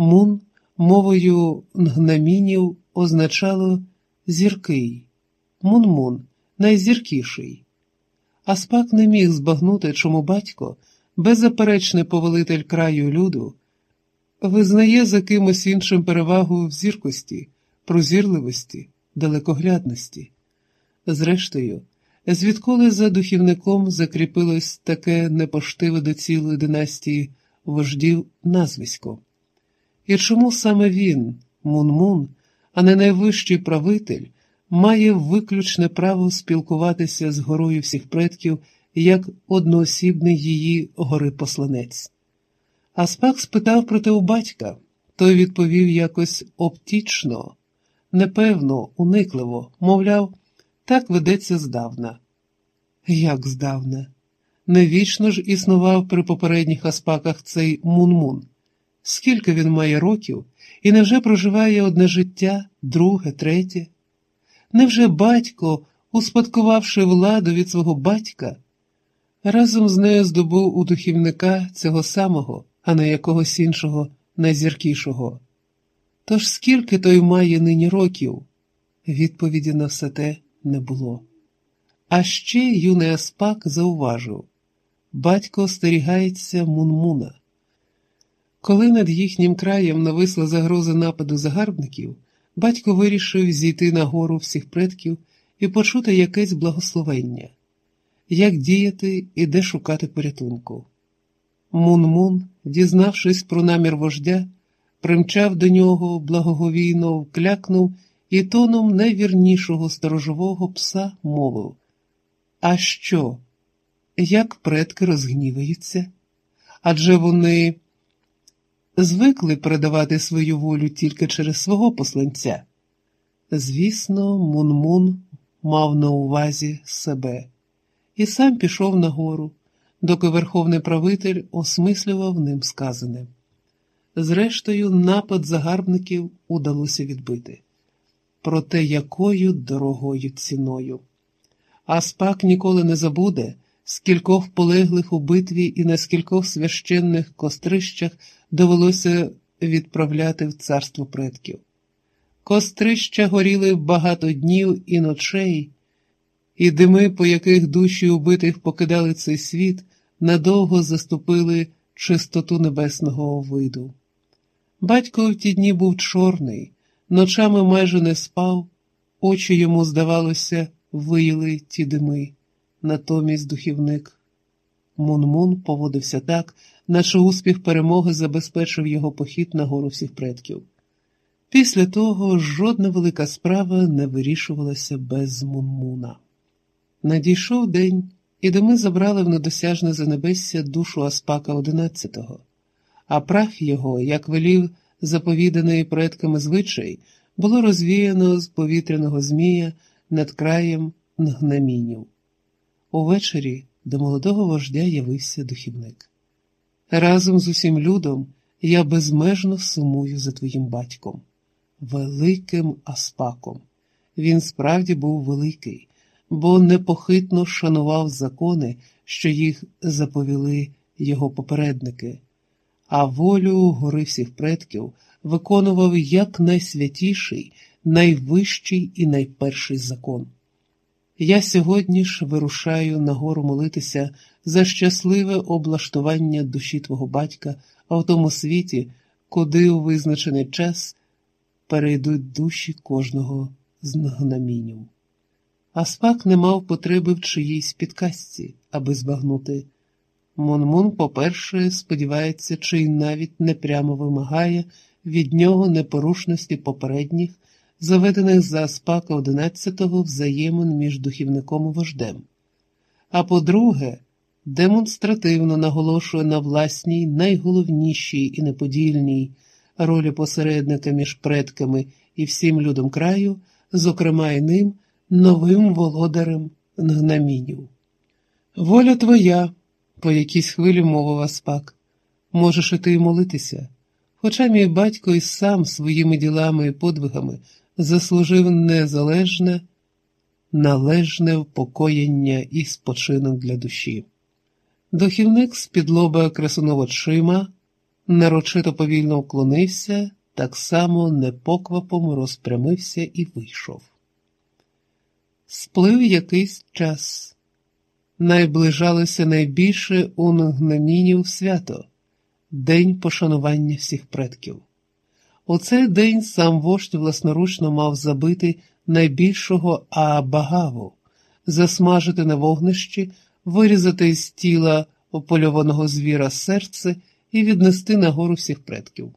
Мун мовою нгнамінів означало зіркий, мун-мун найзіркіший. Аспак не міг збагнути, чому батько, беззаперечний повелитель краю люду, визнає за кимось іншим перевагу в зіркості, прозірливості, далекоглядності. Зрештою, звідколи за духівником закріпилось таке непоштиве до цілої династії вождів назвисько. І чому саме він, Мун-Мун, а не найвищий правитель, має виключне право спілкуватися з горою всіх предків як одноосібний її гори посланець? Аспак спитав про те у батька, той відповів якось оптічно, непевно, уникливо, мовляв, так ведеться здавна. Як здавна? Невічно ж існував при попередніх аспаках цей мун-мун. Скільки він має років і невже проживає одне життя, друге, третє? Невже батько, успадкувавши владу від свого батька, разом з нею здобув у духівника цього самого, а не якогось іншого найзіркішого? Тож скільки той має нині років? Відповіді на все те не було. А ще юний Аспак зауважив батько остерігається Мунмуна. Коли над їхнім краєм нависла загроза нападу загарбників, батько вирішив зійти на гору всіх предків і почути якесь благословення, як діяти і де шукати порятунку. Мун-Мун, дізнавшись про намір вождя, примчав до нього, благоговійно вклякнув і тоном найвірнішого сторожового пса мовив А що? Як предки розгніваються? Адже вони звикли передавати свою волю тільки через свого посланця. Звісно, Мун-Мун мав на увазі себе і сам пішов нагору, доки верховний правитель осмислював ним сказане. Зрештою, напад загарбників удалося відбити. Проте якою дорогою ціною. Аспак ніколи не забуде, скількох полеглих у битві і на скількох священних кострищах довелося відправляти в царство предків. Кострища горіли багато днів і ночей, і дими, по яких душі убитих покидали цей світ, надовго заступили чистоту небесного виду. Батько в ті дні був чорний, ночами майже не спав, очі йому, здавалося, виїли ті дими, натомість духівник. Мун-Мун поводився так, наче успіх перемоги забезпечив його похід на гору всіх предків. Після того жодна велика справа не вирішувалася без Мунмуна. Надійшов день, і дими забрали в недосяжне занебесся душу Аспака одинадцятого, а прах його, як велів заповіданий предками звичай, було розвіяно з повітряного змія над краєм Нгнамінів. Увечері до молодого вождя явився духівник. Разом з усім людом я безмежно сумую за твоїм батьком, великим Аспаком. Він справді був великий, бо непохитно шанував закони, що їх заповіли його попередники, а волю гори всіх предків виконував як найсвятіший, найвищий і найперший закон. Я сьогодні ж вирушаю на гору молитися за щасливе облаштування душі твого батька а в тому світі, куди у визначений час перейдуть душі кожного з нагнамінів. Аспак не мав потреби в чиїйсь підказці, аби збагнути. Монмун, по-перше, сподівається, чи й навіть непрямо вимагає від нього непорушності попередніх заведених за Аспака одинадцятого взаємин між духівником і вождем. А по-друге, демонстративно наголошує на власній, найголовнішій і неподільній ролі посередника між предками і всім людом краю, зокрема й ним, новим володарем Нгнамінів. Воля твоя, по якійсь хвилі мовив Аспак, можеш і ти молитися. Хоча мій батько і сам своїми ділами і подвигами заслужив незалежне, належне впокоєння і спочинок для душі. Дохівник з-під лоба красунув очима, нарочито повільно вклонився, так само непоквапом розпрямився і вийшов. Сплив якийсь час. Найближалося найбільше у Нгнамінів свято День пошанування всіх предків. У цей день сам вождь власноручно мав забити найбільшого Аабагаву, засмажити на вогнищі, вирізати з тіла опольованого звіра серце і віднести на гору всіх предків.